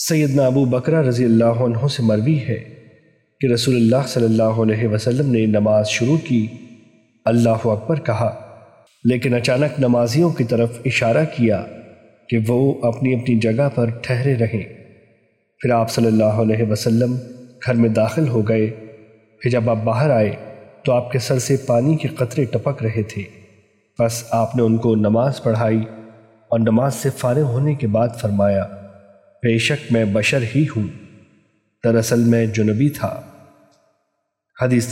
سیدنا ابو بکرہ رضی اللہ عنہ سے مروی ہے کہ رسول اللہ صلی اللہ علیہ وسلم نے نماز شروع کی، اللہ اکبر کہا، لیکن اچانک نمازیوں کی طرف اشارہ کیا کہ وہ اپنی اپنی جگہ پر ٹھہرے رہیں۔ پھر آپ صلی اللہ علیہ وسلم گھر میں داخل ہو گئے۔ پھر جب آپ باہر آئے تو آپ کے سر سے پانی کے قطرے ٹپک رہے تھے۔ بس آپ نے ان کو نماز پڑھائی اور نماز سے فارغ ہونے کے بعد فرمایا بے شک میں بشر ہی ہوں۔ دراصل میں جنبی تھا۔ حدیث